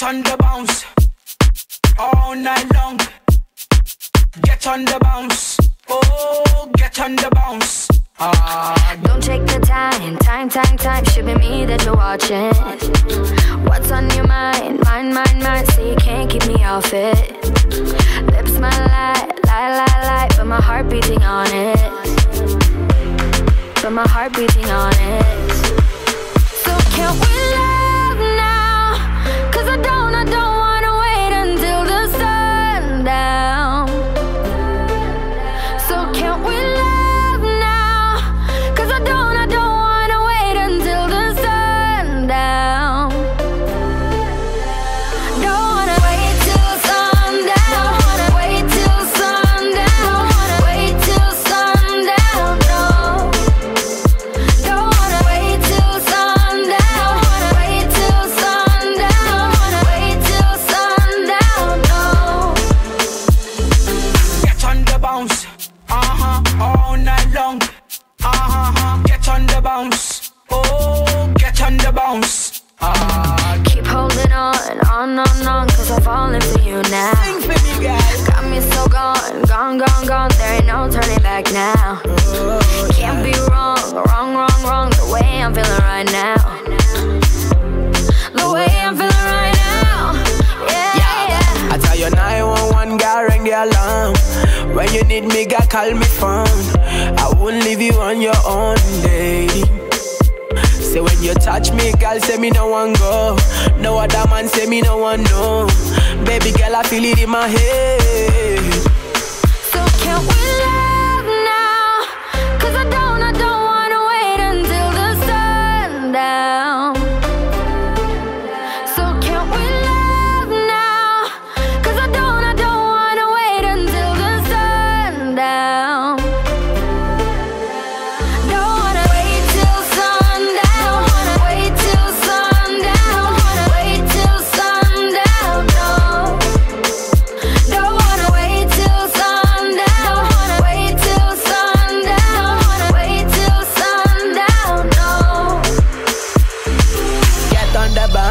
Get on the bounce all night long. Get on the bounce. Oh, get on the bounce. Ah. Don't take the time, time, time, time. Should be me that you're watching. What's on your mind? Mind, mind, mind. So you can't keep me off it. Lips my lie, lie, lie, lie. But my heart beating on it. But my heart beating on it. bounce. Uh huh, all night long. Uh huh, get on the bounce. Oh, get on the bounce. Uh-huh. Keep holding on, on, on, on, cause I'm falling for you now. Sing for me, guys. Got me so gone, gone, gone, gone, there ain't no turning back now. Oh, Can't yeah. be wrong call me phone. I won't leave you on your own, lady. Say when you touch me, girl, say me no one go. No other man say me no one know. Baby girl, I feel it in my head.